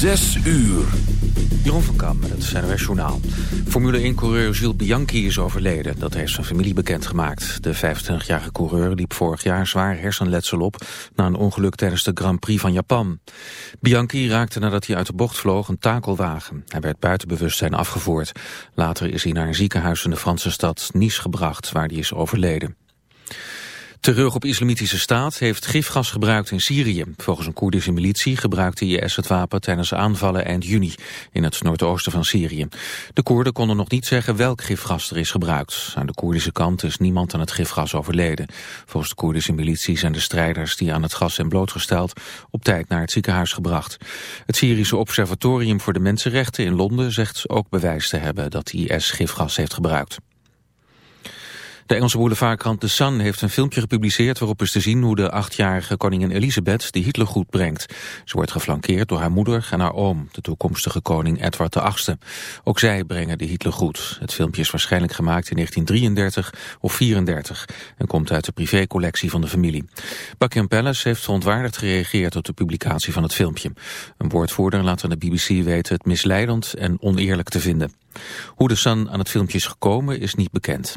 Zes uur. Jeroen van Kam met het NOS Journaal. Formule 1-coureur Gilles Bianchi is overleden. Dat heeft zijn familie bekendgemaakt. De 25-jarige coureur liep vorig jaar zwaar hersenletsel op... na een ongeluk tijdens de Grand Prix van Japan. Bianchi raakte nadat hij uit de bocht vloog een takelwagen. Hij werd buiten bewustzijn afgevoerd. Later is hij naar een ziekenhuis in de Franse stad Nice gebracht... waar hij is overleden. Terreur op islamitische staat heeft gifgas gebruikt in Syrië. Volgens een Koerdische militie gebruikte IS het wapen tijdens aanvallen eind juni in het noordoosten van Syrië. De Koerden konden nog niet zeggen welk gifgas er is gebruikt. Aan de Koerdische kant is niemand aan het gifgas overleden. Volgens de Koerdische militie zijn de strijders die aan het gas zijn blootgesteld op tijd naar het ziekenhuis gebracht. Het Syrische Observatorium voor de Mensenrechten in Londen zegt ook bewijs te hebben dat IS gifgas heeft gebruikt. De Engelse boulevardkrant The Sun heeft een filmpje gepubliceerd waarop is te zien hoe de achtjarige koningin Elisabeth de Hitlergroet brengt. Ze wordt geflankeerd door haar moeder en haar oom, de toekomstige koning Edward VIII. Ook zij brengen de Hitlergroet. Het filmpje is waarschijnlijk gemaakt in 1933 of 34 en komt uit de privécollectie van de familie. Buckingham Palace heeft verontwaardigd gereageerd op de publicatie van het filmpje. Een woordvoerder laat aan de BBC weten het misleidend en oneerlijk te vinden. Hoe de Sun aan het filmpje is gekomen is niet bekend.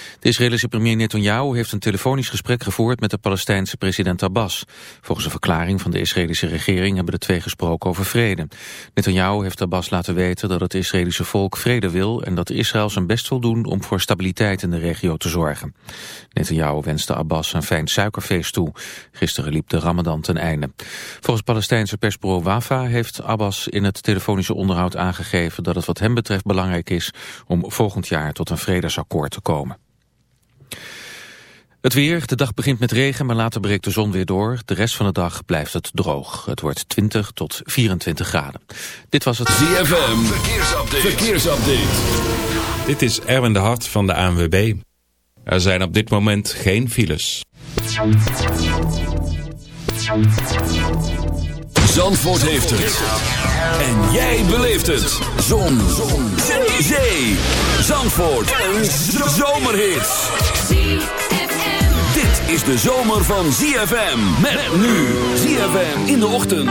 De Israëlische premier Netanyahu heeft een telefonisch gesprek gevoerd met de Palestijnse president Abbas. Volgens een verklaring van de Israëlische regering hebben de twee gesproken over vrede. Netanyahu heeft Abbas laten weten dat het Israëlische volk vrede wil en dat Israël zijn best wil doen om voor stabiliteit in de regio te zorgen. Netanyahu wenste Abbas een fijn suikerfeest toe. Gisteren liep de ramadan ten einde. Volgens Palestijnse persbureau Wafa heeft Abbas in het telefonische onderhoud aangegeven dat het wat hem betreft belangrijk is om volgend jaar tot een vredesakkoord te komen. Het weer, de dag begint met regen, maar later breekt de zon weer door. De rest van de dag blijft het droog. Het wordt 20 tot 24 graden. Dit was het ZFM, verkeersupdate. verkeersupdate. Dit is Erwin de Hart van de ANWB. Er zijn op dit moment geen files. Zandvoort heeft het. En jij beleeft het. Zon. Zon. Zee. Zandvoort. Een zomerhit is de zomer van ZFM. Met nu ZFM in de ochtend.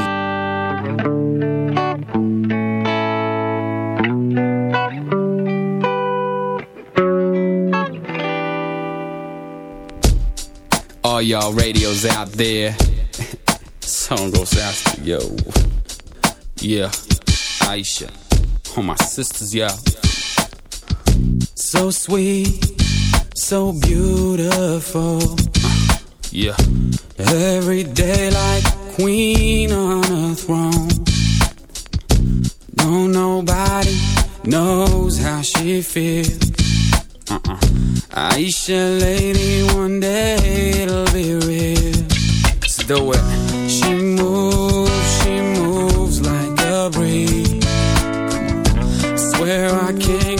All y'all radios out there. Song goes out to yo. Yeah, Aisha. All my sisters, yeah. So sweet. So beautiful. Yeah. Every day like queen on a throne. No, nobody knows how she feels. Uh-uh. Aisha, lady, one day it'll be real. Let's do it. She moves, she moves like a breeze. Swear I can't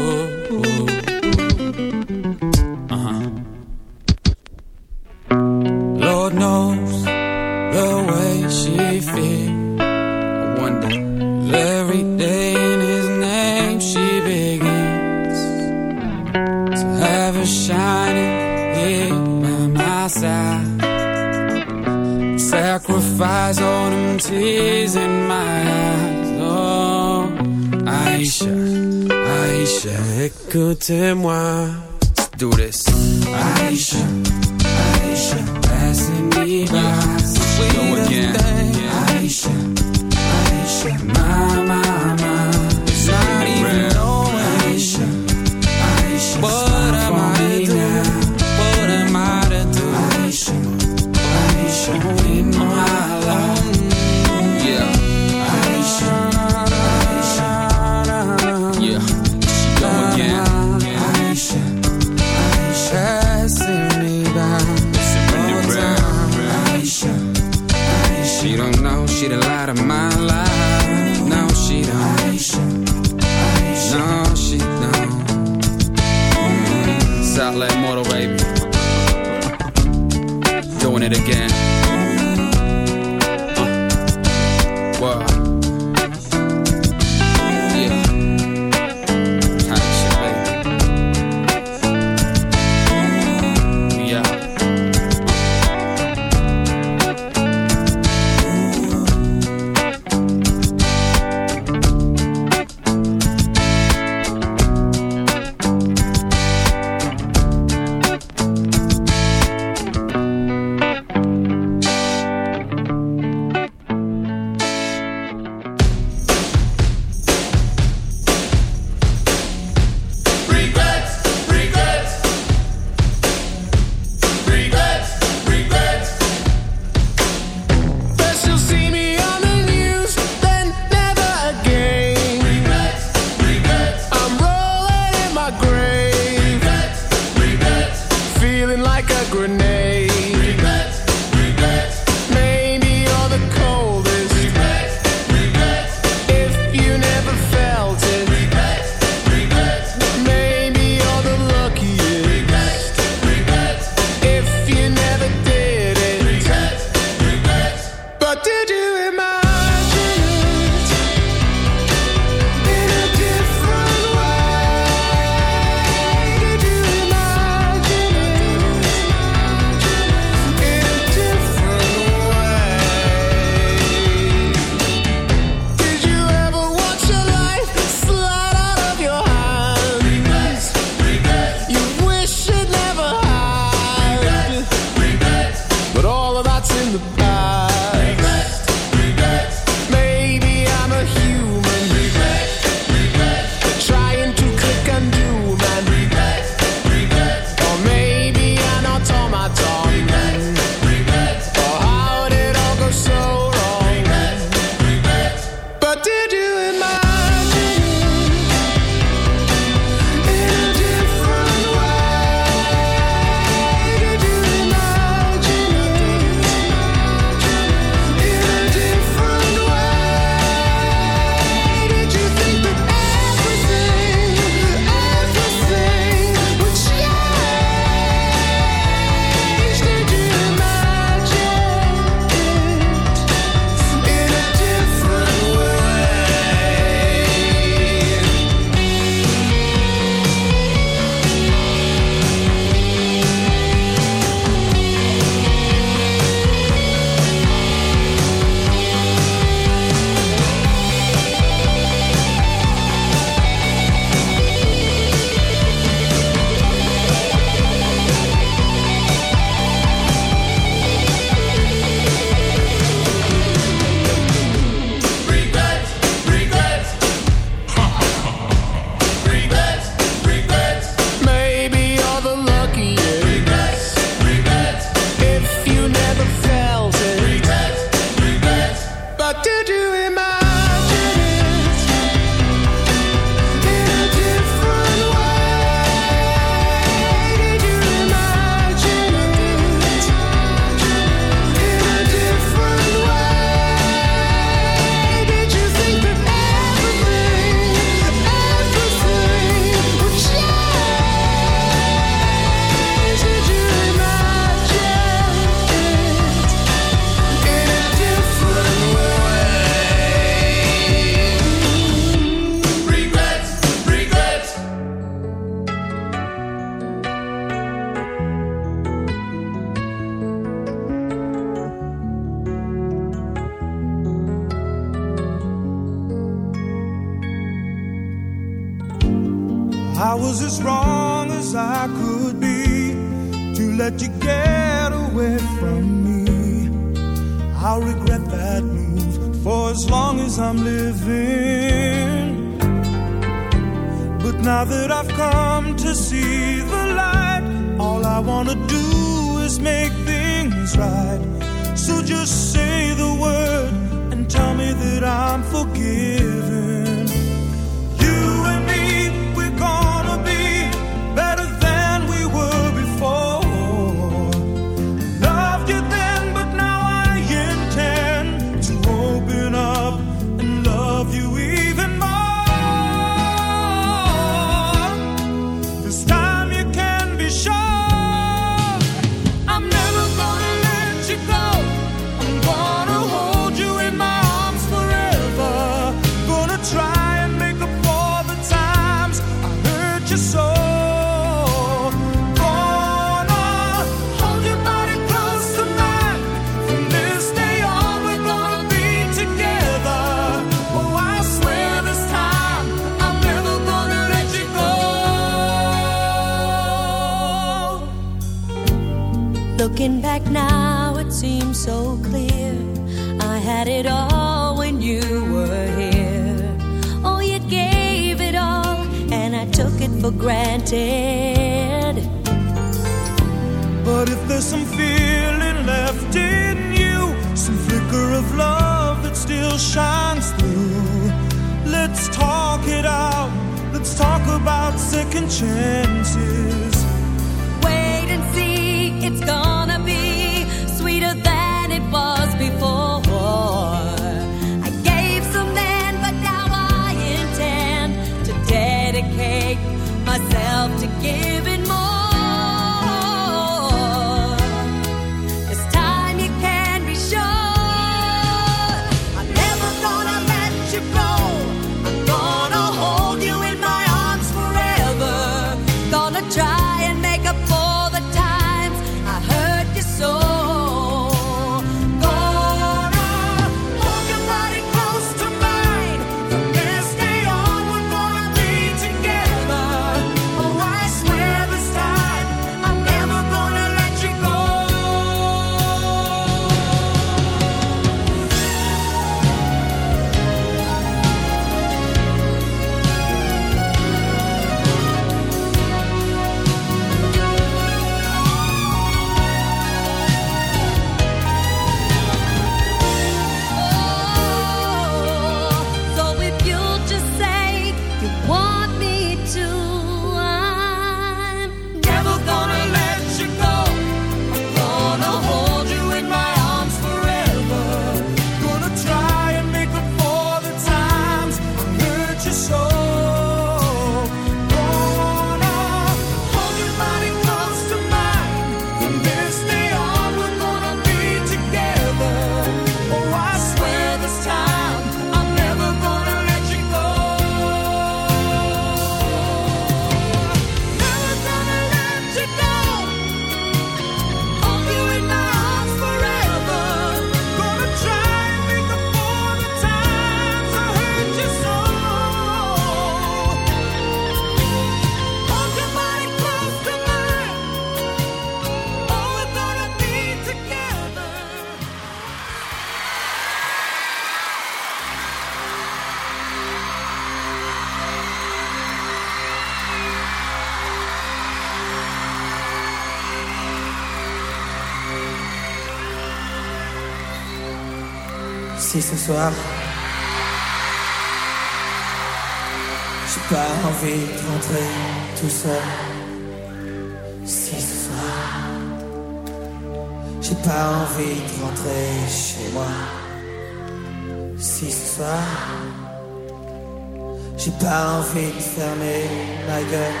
J'ai pas envie de fermer ma gueule.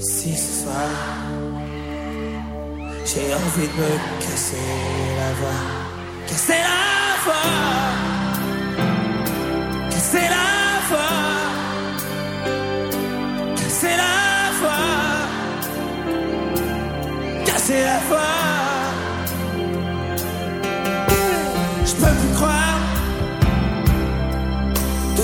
Si ce soir J'ai envie de me casser la voix. Casser la voix. Casser la voix. Casser la voix. Casser la voix.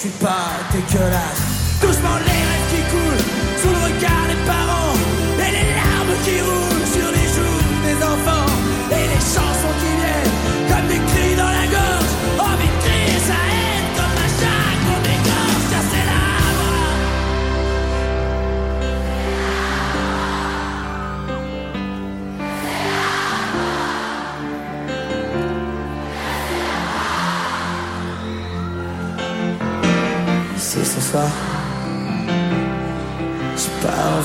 suis pas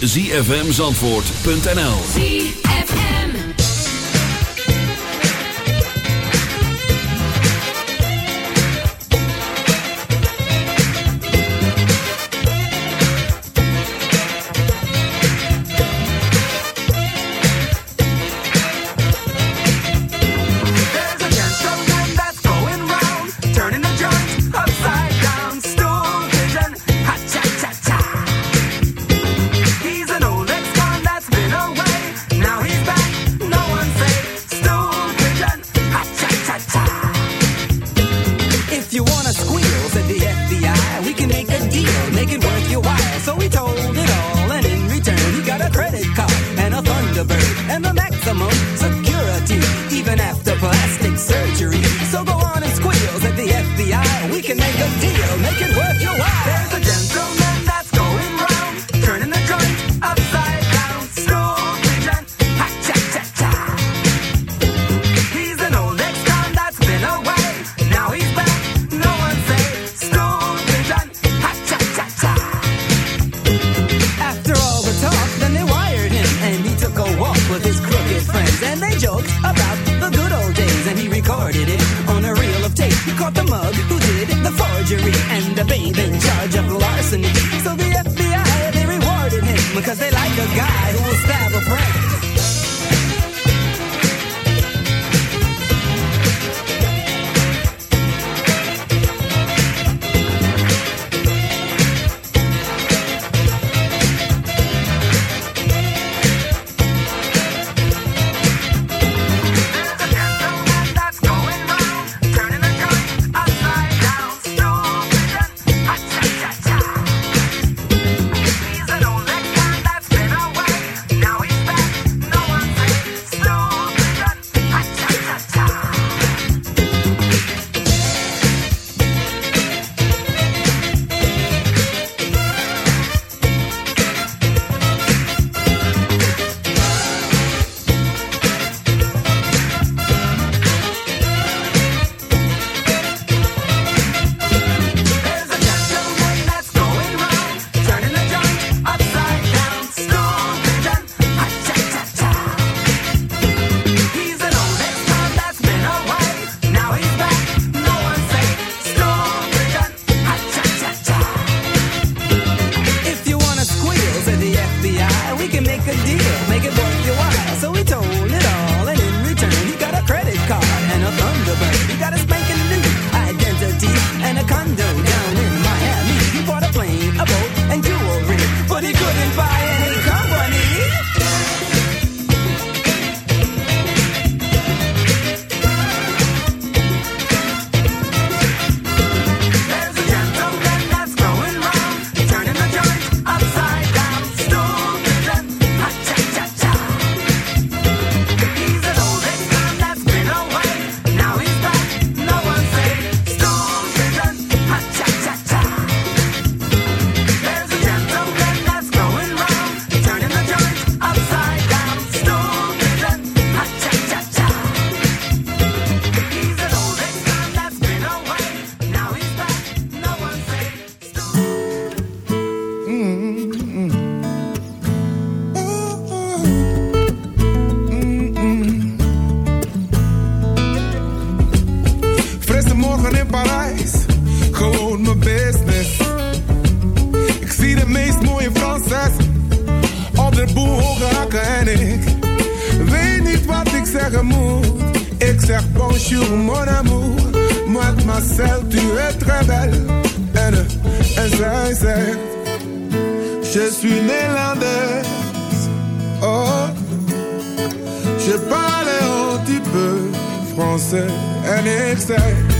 www.zfmzandvoort.nl en ik weet niet wat ik zeggen moet. Ik zeg bonjour mon amour, moi Marcel tu es très belle. En, en zij zegt, je suis Nederlandse. oh. Je parle un petit peu français en ik zeg...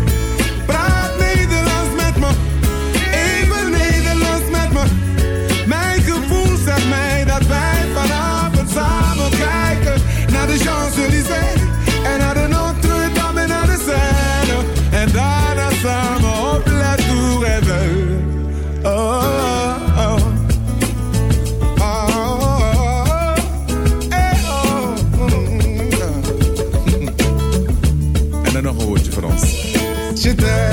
France. Je.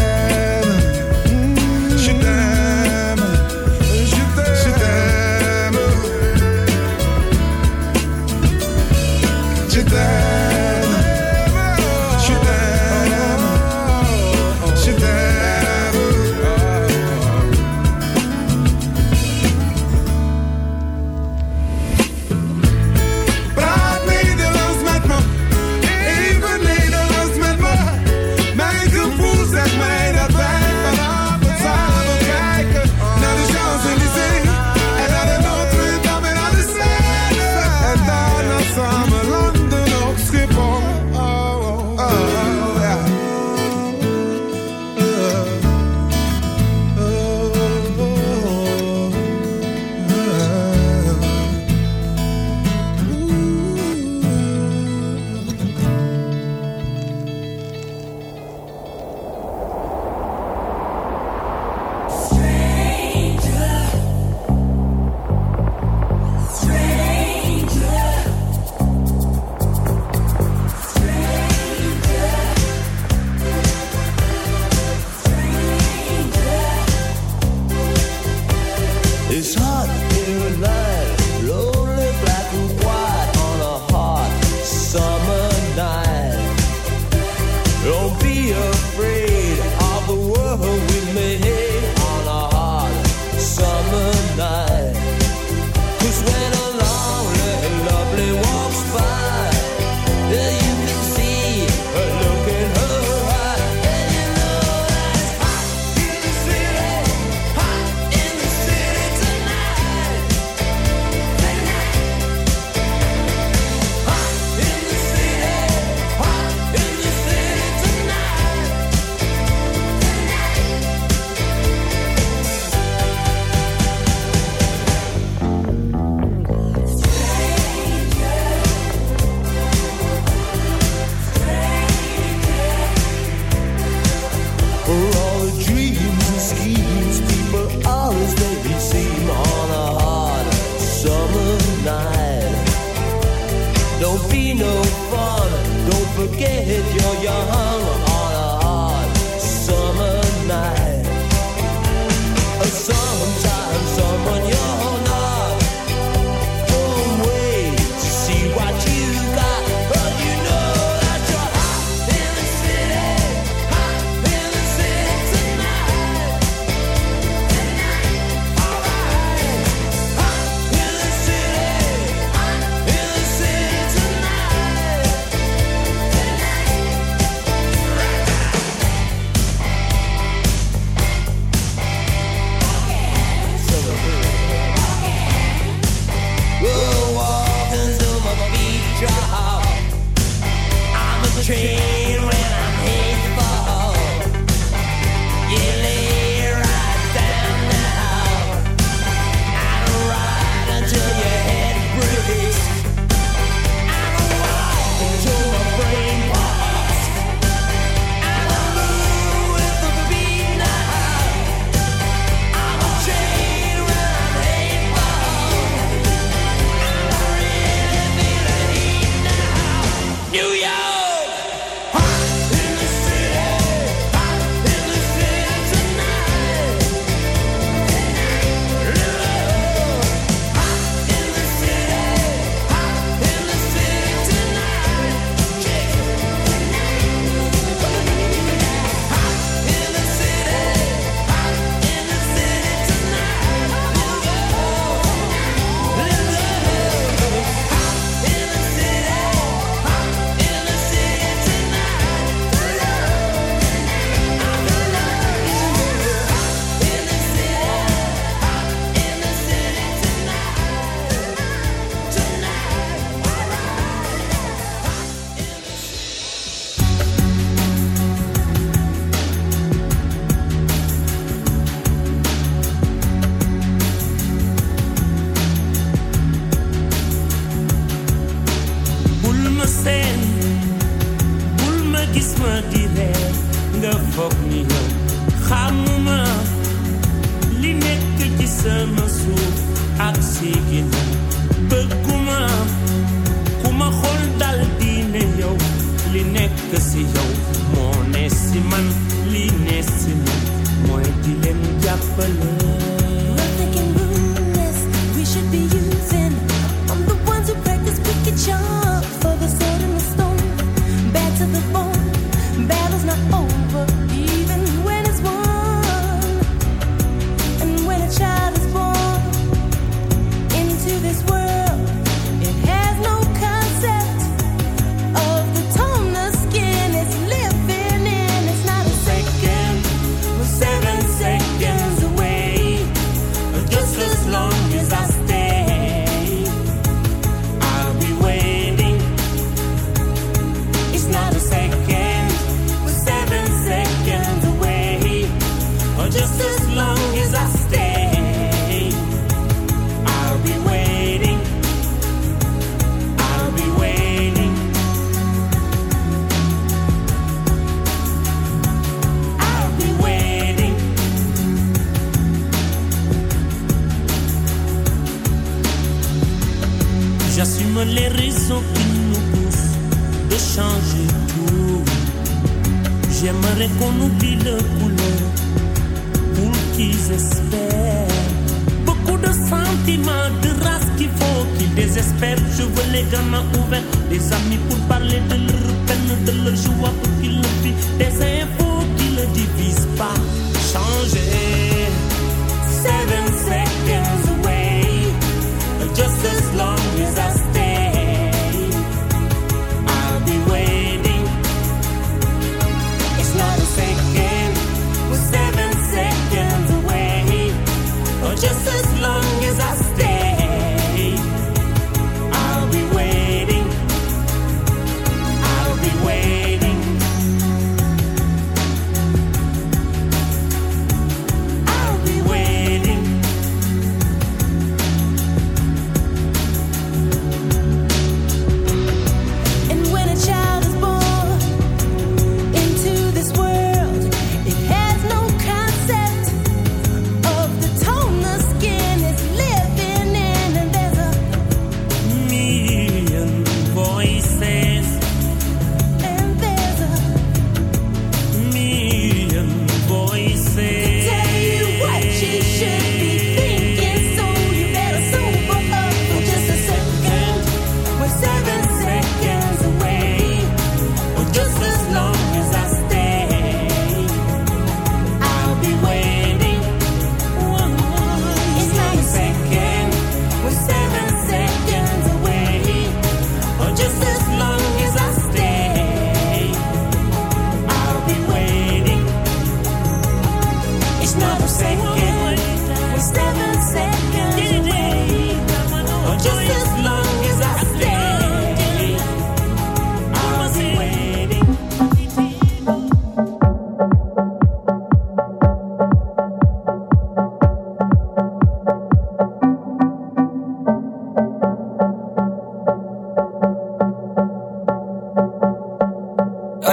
Cause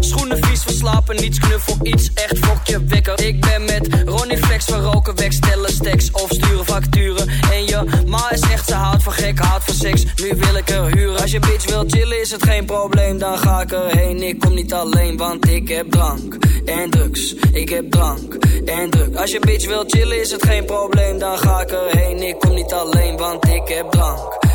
schoenen vies verslapen. Niets knuffel, iets echt fokje wekker. Ik ben met Ronnie Flex, we roken weg, stellen stacks of sturen facturen. En je ma is echt, ze houdt van gek, houdt van seks. Nu wil ik er huren. Als je bitch wil chillen is het geen probleem, dan ga ik erheen. Ik kom niet alleen, want ik heb drank en drugs. Ik heb drank en drugs. Als je bitch wil chillen is het geen probleem, dan ga ik erheen. Ik kom niet alleen, want ik heb drank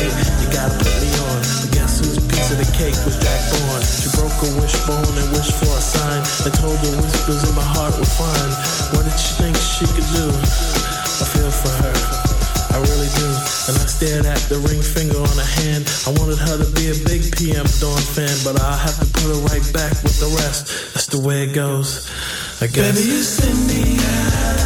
Applegate, you gotta put me on. Guess whose piece of the cake was Jack Bourne? She broke a wishbone and wished for a sign. I told her whispers in my heart were fine. What did she think she could do? I feel for her. I really do. And I stared at the ring finger on her hand. I wanted her to be a big PM Dawn fan, but I'll have to put her right back with the rest. That's the way it goes, I guess. Baby, you send me out.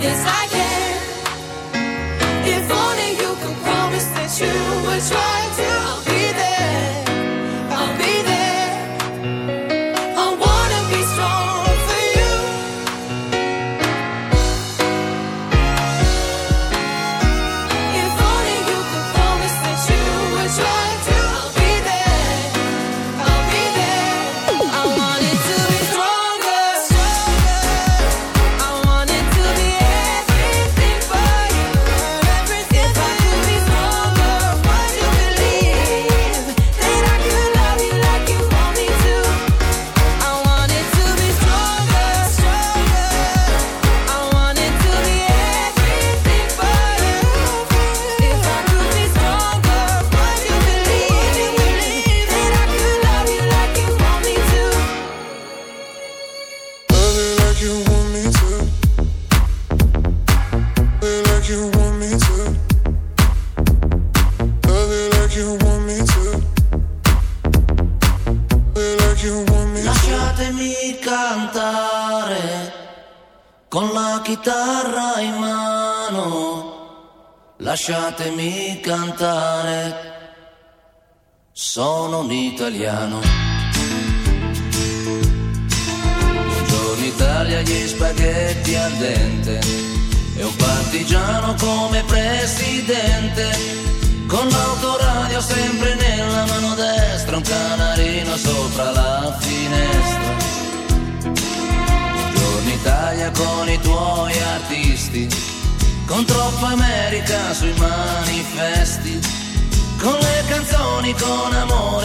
Yes, I can.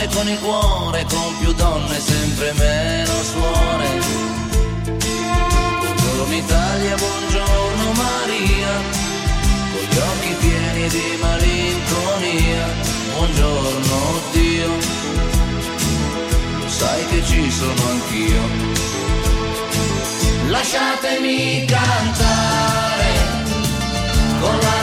cuore con il cuore, con più donne sempre meno suore. Buongiorno Italia, buongiorno Maria, con gli occhi pieni di malinconia. Buongiorno Dio, lo sai che ci sono anch'io. Lasciatemi cantare con la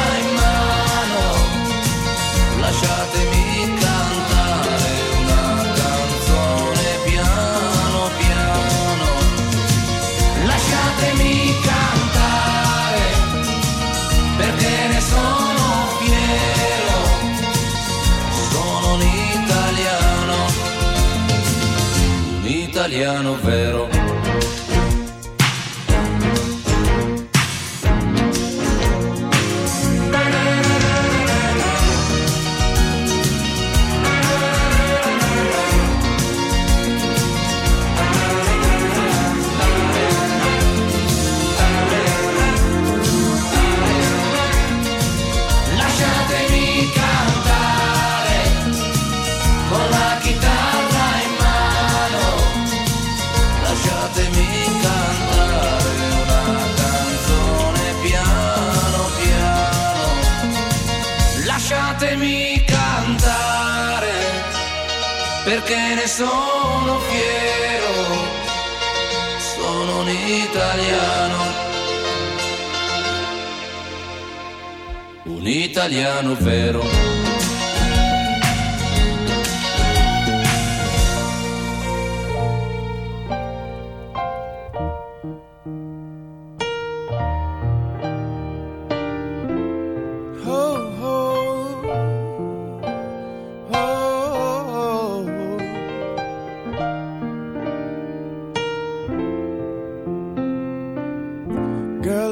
italiano vero. Italiano vero.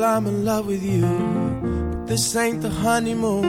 I'm in love with you. But this ain't the honeymoon.